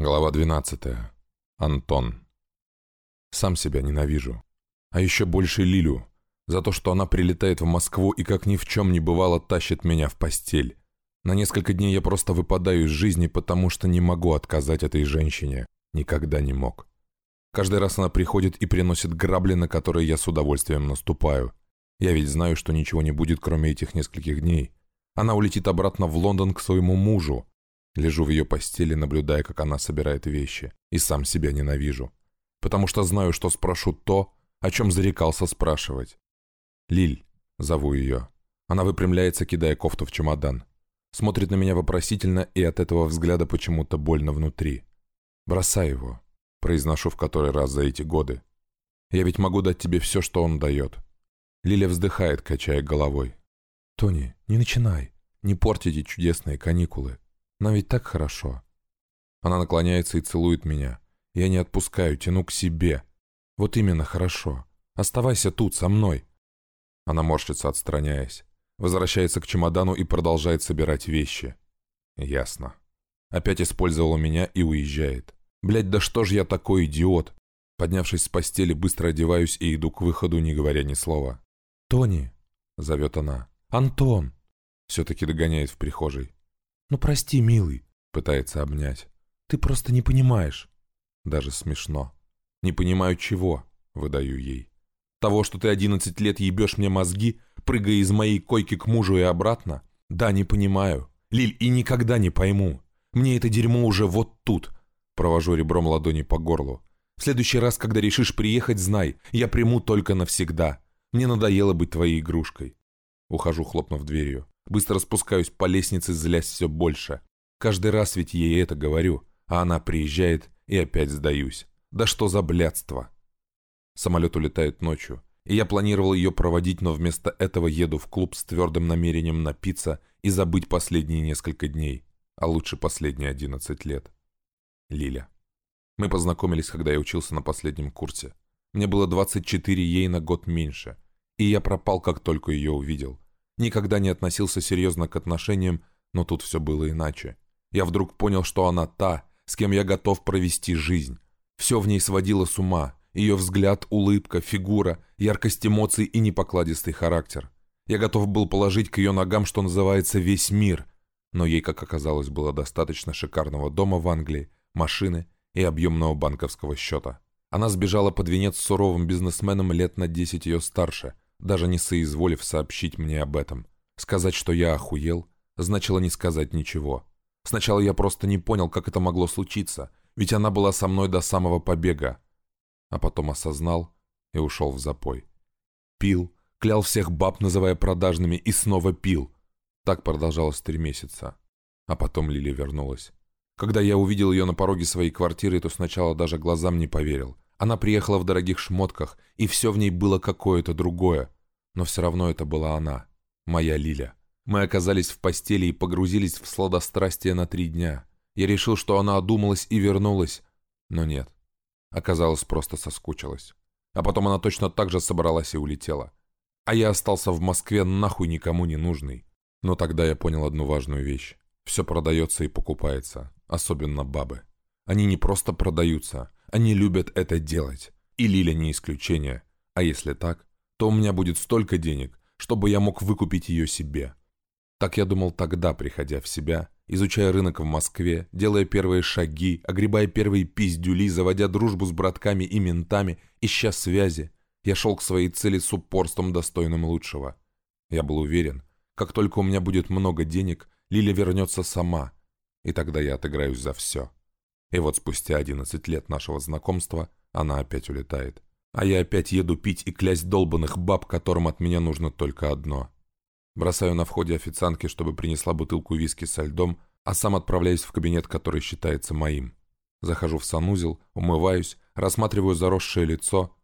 Глава 12. Антон. Сам себя ненавижу. А еще больше Лилю. За то, что она прилетает в Москву и как ни в чем не бывало тащит меня в постель. На несколько дней я просто выпадаю из жизни, потому что не могу отказать этой женщине. Никогда не мог. Каждый раз она приходит и приносит грабли, на которые я с удовольствием наступаю. Я ведь знаю, что ничего не будет, кроме этих нескольких дней. Она улетит обратно в Лондон к своему мужу, Лежу в ее постели, наблюдая, как она собирает вещи, и сам себя ненавижу. Потому что знаю, что спрошу то, о чем зарекался спрашивать. «Лиль», — зову ее. Она выпрямляется, кидая кофту в чемодан. Смотрит на меня вопросительно, и от этого взгляда почему-то больно внутри. «Бросай его», — произношу в который раз за эти годы. «Я ведь могу дать тебе все, что он дает». Лиля вздыхает, качая головой. «Тони, не начинай. Не портите чудесные каникулы. Нам ведь так хорошо. Она наклоняется и целует меня. Я не отпускаю, тяну к себе. Вот именно хорошо. Оставайся тут, со мной. Она морщится, отстраняясь. Возвращается к чемодану и продолжает собирать вещи. Ясно. Опять использовала меня и уезжает. Блять, да что ж я такой идиот? Поднявшись с постели, быстро одеваюсь и иду к выходу, не говоря ни слова. «Тони!» — зовет она. «Антон!» Все-таки догоняет в прихожей. «Ну прости, милый», — пытается обнять. «Ты просто не понимаешь». Даже смешно. «Не понимаю чего», — выдаю ей. «Того, что ты одиннадцать лет ебешь мне мозги, прыгая из моей койки к мужу и обратно? Да, не понимаю. Лиль, и никогда не пойму. Мне это дерьмо уже вот тут». Провожу ребром ладони по горлу. «В следующий раз, когда решишь приехать, знай, я приму только навсегда. Мне надоело быть твоей игрушкой». Ухожу, хлопнув дверью. Быстро спускаюсь по лестнице, злясь все больше. Каждый раз ведь ей это говорю, а она приезжает и опять сдаюсь. Да что за блядство? Самолет улетает ночью, и я планировал ее проводить, но вместо этого еду в клуб с твердым намерением напиться и забыть последние несколько дней, а лучше последние одиннадцать лет. Лиля. Мы познакомились, когда я учился на последнем курсе. Мне было 24, ей на год меньше. И я пропал, как только ее увидел. Никогда не относился серьезно к отношениям, но тут все было иначе. Я вдруг понял, что она та, с кем я готов провести жизнь. Все в ней сводило с ума. Ее взгляд, улыбка, фигура, яркость эмоций и непокладистый характер. Я готов был положить к ее ногам, что называется, весь мир. Но ей, как оказалось, было достаточно шикарного дома в Англии, машины и объемного банковского счета. Она сбежала под венец с суровым бизнесменом лет на десять ее старше, даже не соизволив сообщить мне об этом. Сказать, что я охуел, значило не сказать ничего. Сначала я просто не понял, как это могло случиться, ведь она была со мной до самого побега. А потом осознал и ушел в запой. Пил, клял всех баб, называя продажными, и снова пил. Так продолжалось три месяца. А потом Лили вернулась. Когда я увидел ее на пороге своей квартиры, то сначала даже глазам не поверил. Она приехала в дорогих шмотках, и все в ней было какое-то другое. Но все равно это была она, моя Лиля. Мы оказались в постели и погрузились в сладострастие на три дня. Я решил, что она одумалась и вернулась, но нет. Оказалось, просто соскучилась. А потом она точно так же собралась и улетела. А я остался в Москве нахуй никому не нужный. Но тогда я понял одну важную вещь. Все продается и покупается, особенно бабы. Они не просто продаются, они любят это делать. И Лиля не исключение. А если так, то у меня будет столько денег, чтобы я мог выкупить ее себе. Так я думал тогда, приходя в себя, изучая рынок в Москве, делая первые шаги, огребая первые пиздюли, заводя дружбу с братками и ментами, ища связи. Я шел к своей цели с упорством, достойным лучшего. Я был уверен, как только у меня будет много денег, Лиля вернется сама, и тогда я отыграюсь за все. И вот спустя 11 лет нашего знакомства она опять улетает. А я опять еду пить и клясть долбанных баб, которым от меня нужно только одно. Бросаю на входе официантке, чтобы принесла бутылку виски со льдом, а сам отправляюсь в кабинет, который считается моим. Захожу в санузел, умываюсь, рассматриваю заросшее лицо.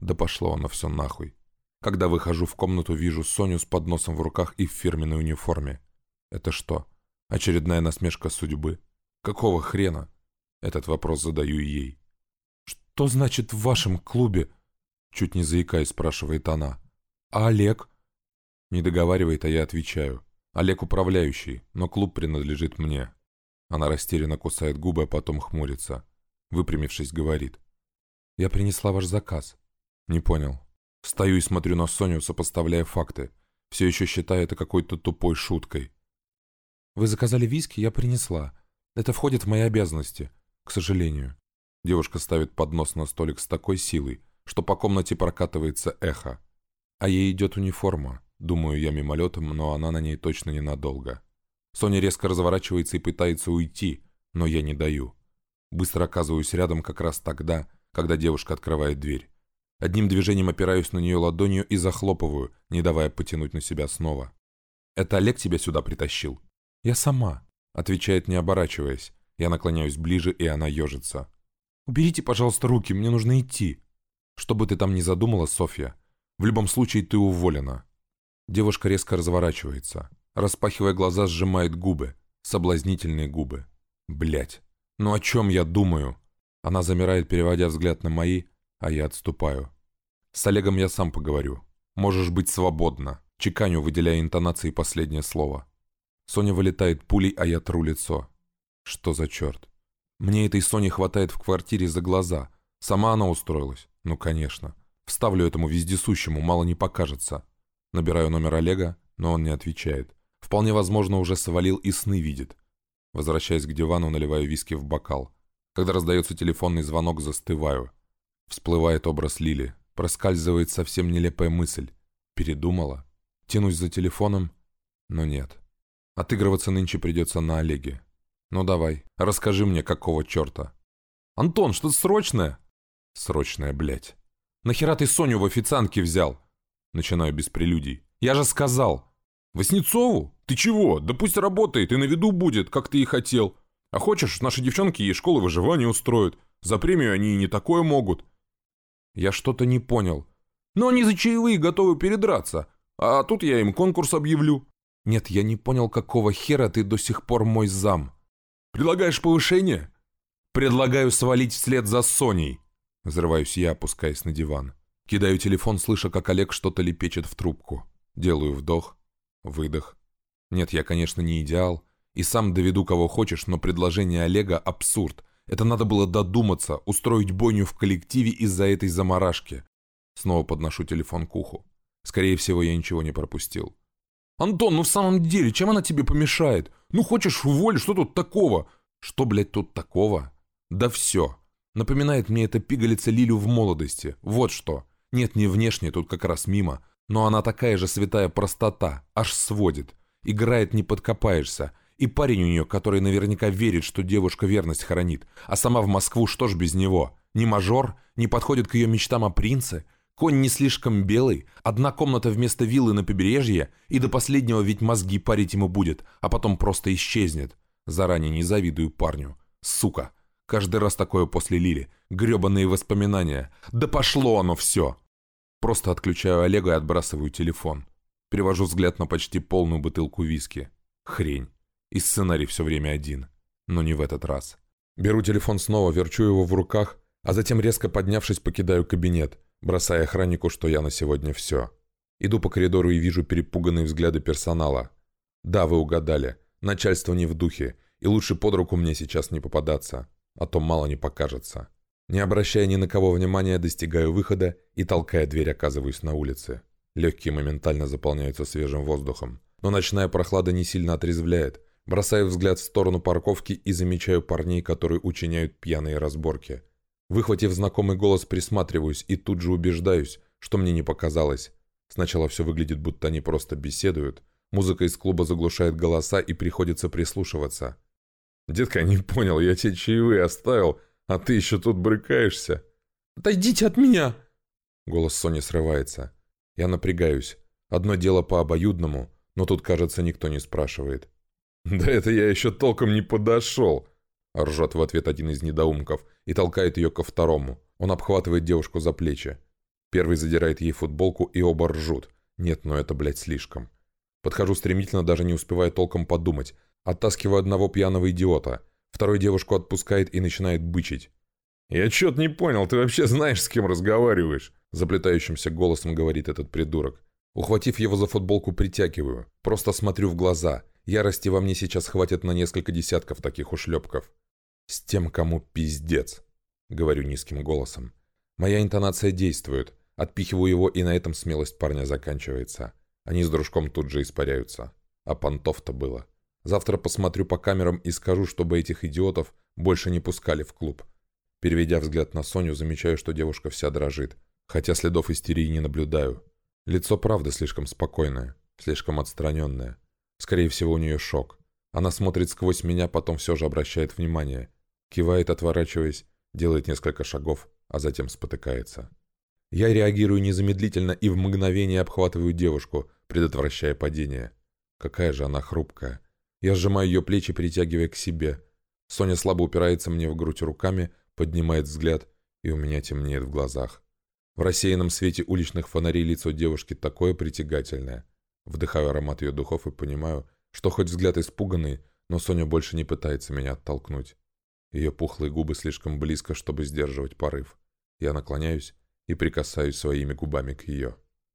Да пошло оно все нахуй. Когда выхожу в комнату, вижу Соню с подносом в руках и в фирменной униформе. Это что, очередная насмешка судьбы? Какого хрена? Этот вопрос задаю ей. «Что значит в вашем клубе?» Чуть не заикаясь, спрашивает она. «А Олег?» Не договаривает, а я отвечаю. Олег управляющий, но клуб принадлежит мне. Она растерянно кусает губы, а потом хмурится. Выпрямившись, говорит. «Я принесла ваш заказ». «Не понял». Стою и смотрю на Соню, сопоставляя факты. Все еще считаю это какой-то тупой шуткой. «Вы заказали виски, я принесла. Это входит в мои обязанности, к сожалению». Девушка ставит поднос на столик с такой силой, что по комнате прокатывается эхо. А ей идет униформа. Думаю я мимолетом, но она на ней точно ненадолго. Соня резко разворачивается и пытается уйти, но я не даю. Быстро оказываюсь рядом как раз тогда, когда девушка открывает дверь. Одним движением опираюсь на нее ладонью и захлопываю, не давая потянуть на себя снова. «Это Олег тебя сюда притащил?» «Я сама», — отвечает, не оборачиваясь. Я наклоняюсь ближе, и она ежится. «Уберите, пожалуйста, руки, мне нужно идти». «Что бы ты там ни задумала, Софья, в любом случае ты уволена». Девушка резко разворачивается. Распахивая глаза, сжимает губы. Соблазнительные губы. Блять. Ну о чем я думаю? Она замирает, переводя взгляд на мои, а я отступаю. С Олегом я сам поговорю. Можешь быть свободна. Чеканю, выделяя интонации последнее слово. Соня вылетает пулей, а я тру лицо. Что за черт? Мне этой Сони хватает в квартире за глаза. Сама она устроилась? Ну, конечно. Вставлю этому вездесущему, мало не покажется. Набираю номер Олега, но он не отвечает. Вполне возможно, уже свалил и сны видит. Возвращаясь к дивану, наливаю виски в бокал. Когда раздается телефонный звонок, застываю. Всплывает образ Лили. Проскальзывает совсем нелепая мысль. Передумала? Тянусь за телефоном, но нет. Отыгрываться нынче придется на Олеге. «Ну давай, расскажи мне, какого черта?» «Антон, что-то срочное?» «Срочное, блядь». «Нахера ты Соню в официантке взял?» Начинаю без прелюдий. «Я же сказал!» «Васнецову? Ты чего? Да пусть работает и на виду будет, как ты и хотел. А хочешь, наши девчонки ей школы выживания устроят. За премию они и не такое могут». «Я что-то не понял». «Но они за чаевые готовы передраться. А тут я им конкурс объявлю». «Нет, я не понял, какого хера ты до сих пор мой зам». Предлагаешь повышение? Предлагаю свалить вслед за Соней. Взрываюсь я, опускаясь на диван. Кидаю телефон, слыша, как Олег что-то лепечет в трубку. Делаю вдох, выдох. Нет, я, конечно, не идеал. И сам доведу кого хочешь, но предложение Олега – абсурд. Это надо было додуматься, устроить бойню в коллективе из-за этой заморашки. Снова подношу телефон к уху. Скорее всего, я ничего не пропустил. «Антон, ну в самом деле, чем она тебе помешает? Ну хочешь уволь, что тут такого?» «Что, блядь, тут такого?» «Да все. Напоминает мне эта пигалица Лилю в молодости. Вот что. Нет, не внешне, тут как раз мимо. Но она такая же святая простота, аж сводит. Играет не подкопаешься. И парень у нее, который наверняка верит, что девушка верность хранит. А сама в Москву, что ж без него? Ни мажор, не подходит к ее мечтам о принце, Конь не слишком белый, одна комната вместо виллы на побережье, и до последнего ведь мозги парить ему будет, а потом просто исчезнет. Заранее не завидую парню. Сука. Каждый раз такое после Лили. грёбаные воспоминания. Да пошло оно все. Просто отключаю Олега и отбрасываю телефон. Перевожу взгляд на почти полную бутылку виски. Хрень. И сценарий все время один. Но не в этот раз. Беру телефон снова, верчу его в руках, а затем резко поднявшись покидаю кабинет бросая охраннику, что я на сегодня все. Иду по коридору и вижу перепуганные взгляды персонала. Да, вы угадали. Начальство не в духе, и лучше под руку мне сейчас не попадаться, а то мало не покажется. Не обращая ни на кого внимания, достигаю выхода и, толкая дверь, оказываюсь на улице. Легкие моментально заполняются свежим воздухом. Но ночная прохлада не сильно отрезвляет. Бросаю взгляд в сторону парковки и замечаю парней, которые учиняют пьяные разборки – Выхватив знакомый голос, присматриваюсь и тут же убеждаюсь, что мне не показалось. Сначала все выглядит, будто они просто беседуют. Музыка из клуба заглушает голоса и приходится прислушиваться. «Детка, не понял, я тебе чаевые оставил, а ты еще тут брыкаешься». «Отойдите от меня!» Голос Сони срывается. Я напрягаюсь. Одно дело по обоюдному, но тут, кажется, никто не спрашивает. «Да это я еще толком не подошел!» Ржет в ответ один из недоумков и толкает ее ко второму. Он обхватывает девушку за плечи. Первый задирает ей футболку и оба ржут. Нет, ну это, блядь, слишком. Подхожу стремительно, даже не успевая толком подумать. Оттаскиваю одного пьяного идиота. Второй девушку отпускает и начинает бычить. «Я чё-то не понял, ты вообще знаешь, с кем разговариваешь?» Заплетающимся голосом говорит этот придурок. Ухватив его за футболку, притягиваю. Просто смотрю в глаза. Ярости во мне сейчас хватит на несколько десятков таких ушлепков. «С тем, кому пиздец», — говорю низким голосом. Моя интонация действует. Отпихиваю его, и на этом смелость парня заканчивается. Они с дружком тут же испаряются. А понтов-то было. Завтра посмотрю по камерам и скажу, чтобы этих идиотов больше не пускали в клуб. Переведя взгляд на Соню, замечаю, что девушка вся дрожит. Хотя следов истерии не наблюдаю. Лицо правда слишком спокойное, слишком отстраненное. Скорее всего, у нее шок. Она смотрит сквозь меня, потом все же обращает внимание. Кивает, отворачиваясь, делает несколько шагов, а затем спотыкается. Я реагирую незамедлительно и в мгновение обхватываю девушку, предотвращая падение. Какая же она хрупкая. Я сжимаю ее плечи, притягивая к себе. Соня слабо упирается мне в грудь руками, поднимает взгляд, и у меня темнеет в глазах. В рассеянном свете уличных фонарей лицо девушки такое притягательное. Вдыхаю аромат ее духов и понимаю, что хоть взгляд испуганный, но Соня больше не пытается меня оттолкнуть. Ее пухлые губы слишком близко, чтобы сдерживать порыв. Я наклоняюсь и прикасаюсь своими губами к ее.